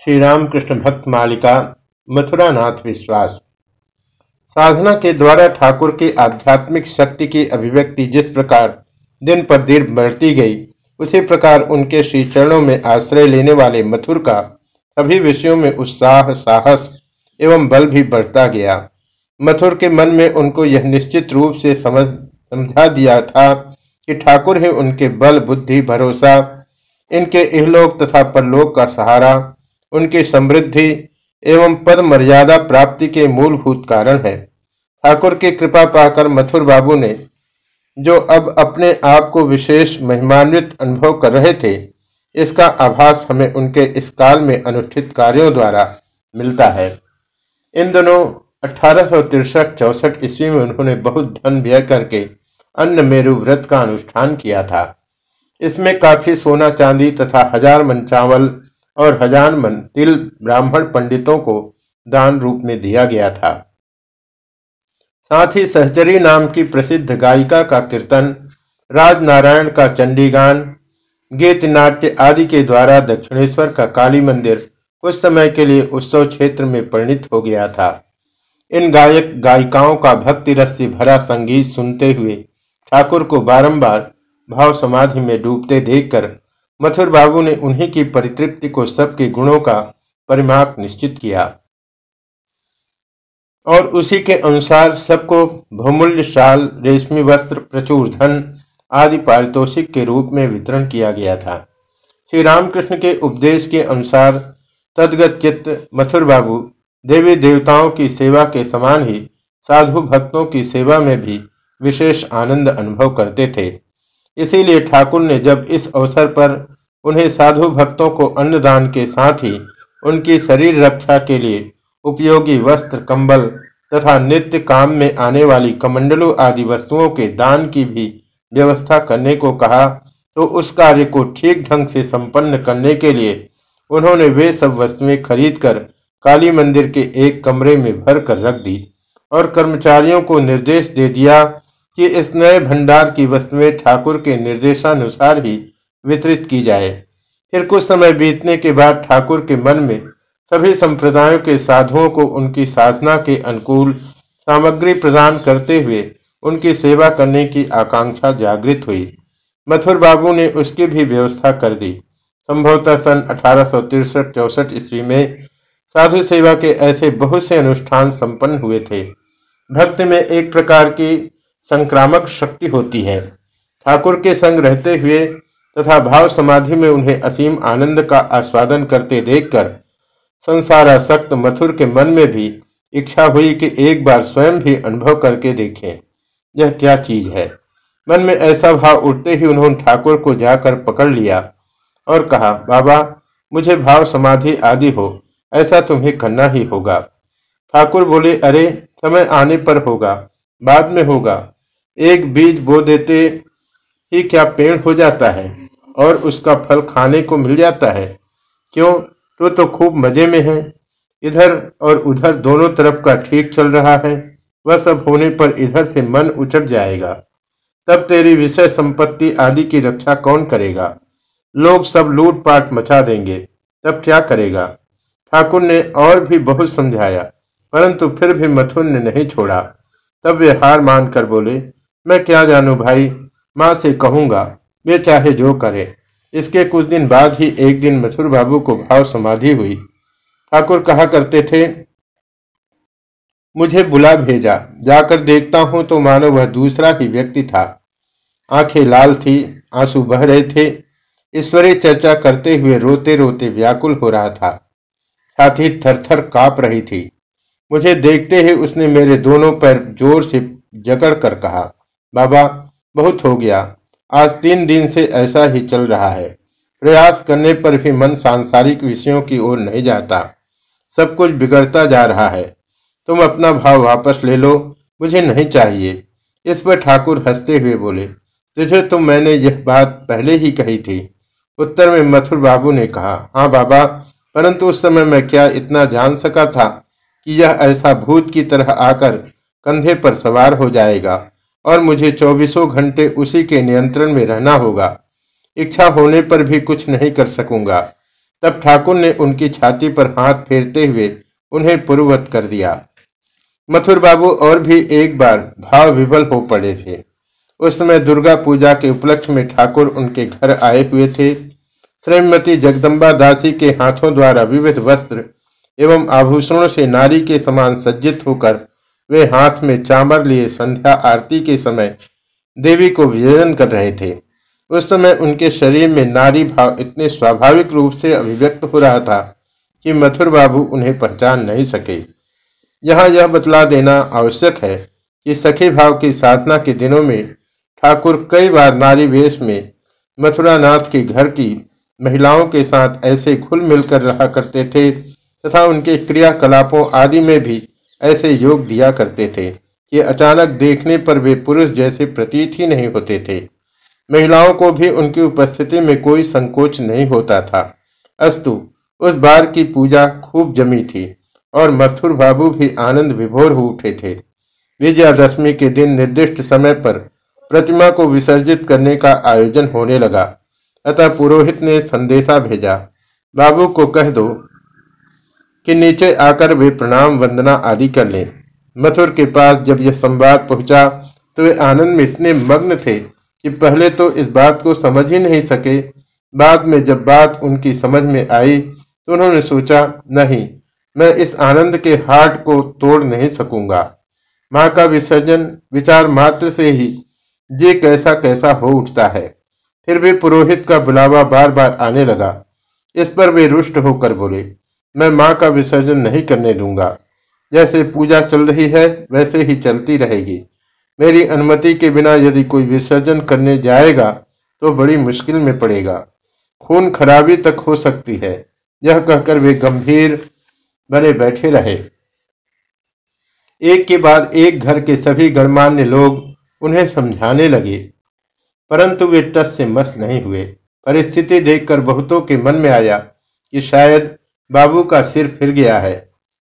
श्री रामकृष्ण भक्त मालिका मथुरा नाथ विश्वास। साधना के द्वारा ठाकुर की आध्यात्मिक शक्ति की अभिव्यक्ति जिस प्रकार दिन पर दिन बढ़ती गई, उसी प्रकार उनके श्री चरणों में आश्रय लेने वाले मथुर का सभी विषयों में उत्साह, साहस एवं बल भी बढ़ता गया। मथुर के मन में उनको यह निश्चित रूप से समझ, समझा दिया था कि ठाकुर ही उनके बल, बुद्धि, भरोसा, इनके इहलोक तथा परलोक का सहारा उनकी समृद्धि एवं पद मर्यादा प्राप्ति के मूलभूत कारण है। ठाकुर की कृपा पाकर मथुर बाबू ने, जो अब अपने आप को विशेष महिमान्वित अनुभव कर रहे थे, इसका आभास हमें उनके इस काल में अनुष्ठित कार्यों द्वारा मिलता है। इन दोनों अठारह सौ तिरसठ चौसठ ईस्वी में उन्होंने बहुत धन व्यय करके अन्न मेरु व्रत का अनुष्ठान किया था। इसमें काफ़ी सोना चांदी तथा हज़ार मन चावल और हज़ार मन तिल ब्राह्मण पंडितों को दान रूप में दिया गया था। साथ ही सहचरी नाम की प्रसिद्ध गायिका का कीर्तन, राजनारायण का चंडीगान गीत नाट्य आदि के द्वारा दक्षिणेश्वर का काली मंदिर कुछ समय के लिए उत्सव क्षेत्र में परिणित हो गया था। इन गायक गायिकाओं का भक्ति रस से भरा संगीत सुनते हुए ठाकुर को बारंबार भाव समाधि में डूबते देखकर मथुर बाबू ने उन्हीं की परितृप्ति को सबके गुणों का परिमाप निश्चित किया। और उसी के अनुसार सबको बहुमूल्य शाल, रेशमी वस्त्र, प्रचुर धन आदि पारितोषिक के रूप में वितरण किया गया था। श्री रामकृष्ण के उपदेश के अनुसार तदगत चित्त मथुर बाबू देवी देवताओं की सेवा के समान ही साधु भक्तों की सेवा में भी विशेष आनंद अनुभव करते थे। इसीलिए ठाकुर ने जब इस अवसर पर उन्हें साधु भक्तों को अन्नदान के साथ ही उनकी शरीर रक्षा के लिए उपयोगी वस्त्र, कंबल तथा नित्य काम में आने वाली कमंडलों आदि वस्तुओं के दान की भी व्यवस्था करने को कहा तो उस कार्य को ठीक ढंग से संपन्न करने के लिए उन्होंने वे सब वस्तुएँ खरीदकर काली मंदिर के एक कमरे में भर कर रख दी और कर्मचारियों को निर्देश दे दिया कि इस नए भंडार की वस्तुएँ ठाकुर के निर्देशानुसार ही वितरित की जाए। फिर कुछ समय बीतने के बाद ठाकुर के मन में सभी संप्रदायों के साधुओं को उनकी साधना के अनुकूल सामग्री प्रदान करते हुए उनकी सेवा करने की आकांक्षा जागृत हुई। मथुर बाबू ने उसकी भी व्यवस्था कर दी। संभवतः सन अठारह सौ ईस्वी में साधु सेवा के ऐसे बहुत से अनुष्ठान संपन्न हुए थे। भक्त में एक प्रकार की संक्रामक शक्ति होती है। ठाकुर के संग रहते हुए तथा भाव समाधि में उन्हें असीम आनंद का आस्वादन करते देखकर संसारासक्त मथुर के मन में भी इच्छा हुई कि एक बार स्वयं भी अनुभव करके देखें। यह क्या चीज़ है? मन में ऐसा भाव उठते ही उन्होंने ठाकुर को जाकर पकड़ लिया और कहा, बाबा, मुझे भाव समाधि आदि हो, ऐसा तुम्हें करना ही होगा। ठाकुर बोले, अरे, समय आने पर होगा, बाद में होगा। एक बीज बो देते ही क्या पेड़ हो जाता है और उसका फल खाने को मिल जाता है? क्यों? तो तो खूब मज़े में है। इधर और उधर दोनों तरफ़ का ठीक चल रहा है। वह सब होने पर इधर से मन उचट जाएगा। तब तेरी विषय संपत्ति आदि की रक्षा कौन करेगा? लोग सब लूटपाट मचा देंगे। तब क्या करेगा? ठाकुर ने और भी बहुत समझाया, परंतु फिर भी मथुर ने नहीं छोड़ा। तब वे हार मानकर बोले, मैं क्या जानू भाई? माँ से कहूँगा, वे चाहे जो करे। इसके कुछ दिन बाद ही एक दिन मथुर बाबू को भाव समाधि हुई। ठाकुर कहा करते थे, मुझे बुला भेजा। जाकर देखता हूँ तो मानो वह दूसरा ही व्यक्ति था। आँखें लाल थी, आँसू बह रहे थे। ईश्वरीय चर्चा करते हुए रोते रोते व्याकुल हो रहा था। छाती थर थर काप रही थी। मुझे देखते ही उसने मेरे दोनों पैर ज़ोर से जकड़ कर कहा, बाबा बहुत हो गया। आज तीन दिन से ऐसा ही चल रहा है। प्रयास करने पर भी मन सांसारिक विषयों की ओर नहीं जाता। सब कुछ बिगड़ता जा रहा है। तुम अपना भाव वापस ले लो, मुझे नहीं चाहिए। इस पर ठाकुर हँसते हुए बोले, तुझे तो मैंने यह बात पहले ही कही थी। उत्तर में मथुर बाबू ने कहा हाँ बाबा, परंतु उस समय मैं क्या इतना जान सका था कि यह ऐसा भूत की तरह आकर कंधे पर सवार हो जाएगा? और मुझे चौबीसों घंटे उसी के नियंत्रण में रहना होगा। इच्छा होने पर भी कुछ नहीं कर सकूँगा। तब ठाकुर ने उनकी छाती पर हाथ फेरते हुए उन्हें पूर्ववत कर दिया। मथुर बाबू और भी एक बार भाव विवल हो पड़े थे। उस समय दुर्गा पूजा के उपलक्ष्य में ठाकुर उनके घर आए हुए थे। श्रीमती जगदम्बा दासी के हाथों द्वारा विविध वस्त्र एवं आभूषणों से नारी के समान सज्जित होकर वे हाथ में चामर लिए संध्या आरती के समय देवी को विजन कर रहे थे। उस समय उनके शरीर में नारी भाव इतने स्वाभाविक रूप से अभिव्यक्त हो रहा था कि मथुर बाबू उन्हें पहचान नहीं सके। यहाँ यह बतला देना आवश्यक है कि सखी भाव की साधना के दिनों में ठाकुर कई बार नारी वेश में मथुरा नाथ के घर की महिलाओं के साथ ऐसे घुल मिलकर रहा करते थे तथा उनके क्रियाकलापों आदि में भी ऐसे योग दिया करते थे कि अचानक देखने पर वे पुरुष जैसे प्रतीत ही नहीं होते थे। महिलाओं को भी उनकी उपस्थिति में कोई संकोच नहीं होता था। अस्तु, उस बार की पूजा खूब जमी थी और मथुर बाबू भी आनंद विभोर हो उठे थे। विजयादशमी के दिन निर्दिष्ट समय पर प्रतिमा को विसर्जित करने का आयोजन होने लगा। अतः पुरोहित ने संदेशा भेजा, बाबू को कह दो कि नीचे आकर वे प्रणाम, वंदना आदि कर लें। मथुर के पास जब यह संवाद पहुँचा तो वे आनंद में इतने मग्न थे कि पहले तो इस बात को समझ ही नहीं सके। बाद में जब बात उनकी समझ में आई तो उन्होंने सोचा, नहीं, मैं इस आनंद के हाट को तोड़ नहीं सकूँगा। माँ का विसर्जन विचार मात्र से ही ये कैसा कैसा हो उठता है। फिर भी पुरोहित का बुलावा बार बार आने लगा। इस पर वे रुष्ट होकर बोले मैं माँ का विसर्जन नहीं करने दूँगा। जैसे पूजा चल रही है, वैसे ही चलती रहेगी। मेरी अनुमति के बिना यदि कोई विसर्जन करने जाएगा तो बड़ी मुश्किल में पड़ेगा। खून खराबी तक हो सकती है। यह कहकर वे गंभीर बने बैठे रहे। एक के बाद एक घर के सभी गणमान्य लोग उन्हें समझाने लगे। परंतु वे टस से मस्त नहीं हुए। परिस्थिति देखकर बहुतों के मन में आया कि शायद बाबू का सिर फिर गया है,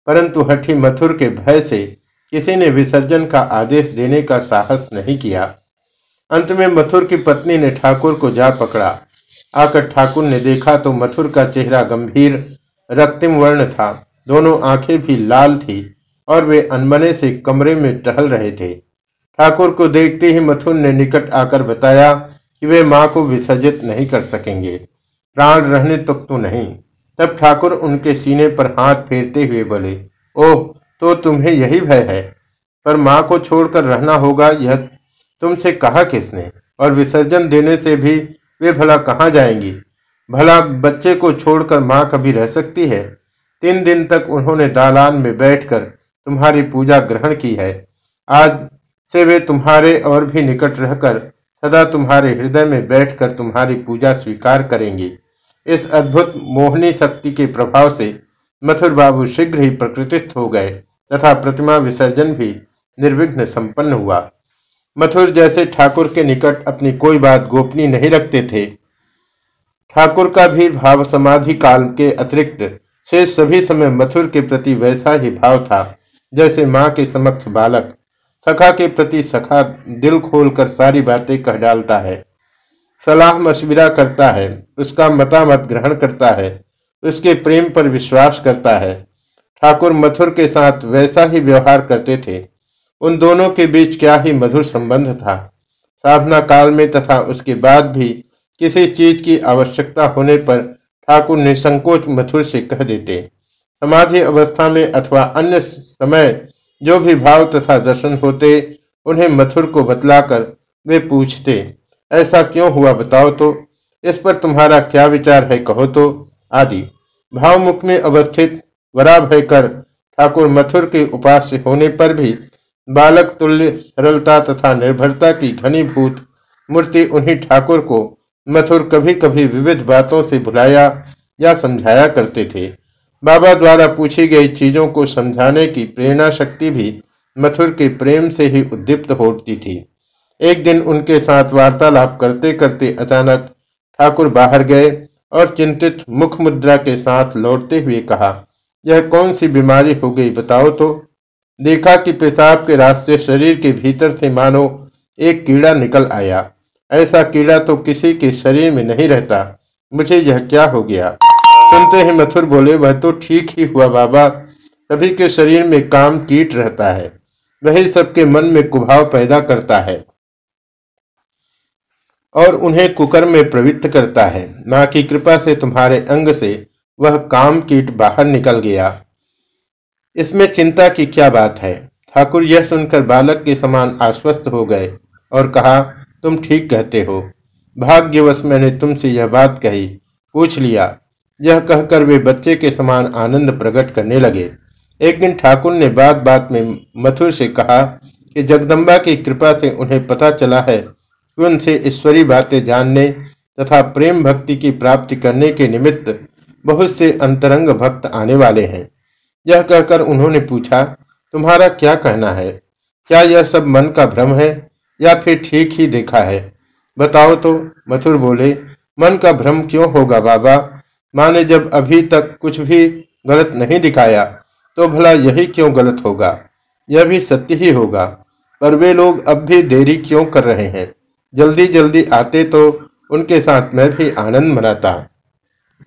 परंतु हठी मथुर के भय से किसी ने विसर्जन का आदेश देने का साहस नहीं किया। अंत में मथुर की पत्नी ने ठाकुर को जा पकड़ा। आकर ठाकुर ने देखा तो मथुर का चेहरा गंभीर, रक्तिम वर्ण था। दोनों आँखें भी लाल थी और वे अनमने से कमरे में टहल रहे थे। ठाकुर को देखते ही मथुर ने निकट आकर बताया कि वे माँ को विसर्जित नहीं कर सकेंगे। प्राण रहने तक तो नहीं। तब ठाकुर उनके सीने पर हाथ फेरते हुए बोले, ओह तो तुम्हें यही भय है? पर माँ को छोड़कर रहना होगा, यह तुमसे कहा किसने? और विसर्जन देने से भी वे भला कहाँ जाएँगी? भला बच्चे को छोड़कर माँ कभी रह सकती है? तीन दिन तक उन्होंने दालान में बैठकर तुम्हारी पूजा ग्रहण की है। आज से वे तुम्हारे और भी निकट रहकर सदा तुम्हारे हृदय में बैठकर तुम्हारी पूजा स्वीकार करेंगे। इस अद्भुत मोहनी शक्ति के प्रभाव से मथुर बाबू शीघ्र ही प्रकृतिस्थ हो गए, तथा प्रतिमा विसर्जन भी निर्विघ्न संपन्न हुआ। मथुर जैसे ठाकुर के निकट अपनी कोई बात गोपनीय नहीं रखते थे। ठाकुर का भी भाव समाधि काल के अतिरिक्त शेष सभी समय मथुर के प्रति वैसा ही भाव था, जैसे माँ के समक्ष बालक, सखा के प्रति सखा दिल खोलकर सारी बातें कह डालता है। सलाह मशविरा करता है, उसका मतामत ग्रहण करता है, उसके प्रेम पर विश्वास करता है। ठाकुर मथुर के साथ वैसा ही व्यवहार करते थे। उन दोनों के बीच क्या ही मधुर संबंध था। साधना काल में तथा उसके बाद भी किसी चीज़ की आवश्यकता होने पर ठाकुर निसंकोच मथुर से कह देते, समाधि अवस्था में अथवा अन्य समय जो भी भाव तथा दर्शन होते, उन्हें मथुर को बतलाकर वे पूछते ऐसा क्यों हुआ बताओ तो? इस पर तुम्हारा क्या विचार है कहो तो? आदि। भावमुख में अवस्थित वरा भय कर ठाकुर मथुर के उपास्य होने पर भी बालक तुल्य, सरलता तथा निर्भरता की घनीभूत मूर्ति उन्हीं ठाकुर को मथुर कभी कभी विविध बातों से बुलाया या समझाया करते थे। बाबा द्वारा पूछी गई चीज़ों को समझाने की प्रेरणा शक्ति भी मथुर के प्रेम से ही उद्दीप्त होती थी। एक दिन उनके साथ वार्तालाप करते करते अचानक ठाकुर बाहर गए और चिंतित मुख मुद्रा के साथ लौटते हुए कहा, यह कौन सी बीमारी हो गई बताओ तो। देखा कि पेशाब के रास्ते शरीर के भीतर से मानो एक कीड़ा निकल आया। ऐसा कीड़ा तो किसी के शरीर में नहीं रहता। मुझे यह क्या हो गया? सुनते ही मथुर बोले, वह तो ठीक ही हुआ बाबा। सभी के शरीर में काम कीट रहता है। वही सबके मन में कुभाव पैदा करता है। और उन्हें कुकर में प्रवृत्त करता है। माँ की कृपा से तुम्हारे अंग से वह काम कीट बाहर निकल गया। इसमें चिंता की क्या बात है? ठाकुर यह सुनकर बालक के समान आश्वस्त हो गए और कहा, तुम ठीक कहते हो। भाग्यवश मैंने तुमसे यह बात कही, पूछ लिया। यह कहकर वे बच्चे के समान आनंद प्रकट करने लगे। एक दिन ठाकुर ने बात बात में मथुर से कहा कि जगदम्बा की कृपा से उन्हें पता चला है उनसे ईश्वरी बातें जानने तथा प्रेम भक्ति की प्राप्ति करने के निमित्त बहुत से अंतरंग भक्त आने वाले हैं। यह कहकर उन्होंने पूछा, तुम्हारा क्या कहना है? क्या यह सब मन का भ्रम है या फिर ठीक ही देखा है? बताओ तो। मथुर बोले, मन का भ्रम क्यों होगा बाबा? माँ ने जब अभी तक कुछ भी गलत नहीं दिखाया तो भला यही क्यों गलत होगा? यह भी सत्य ही होगा। पर वे लोग अब भी देरी क्यों कर रहे हैं? जल्दी जल्दी आते तो उनके साथ मैं भी आनंद मनाता।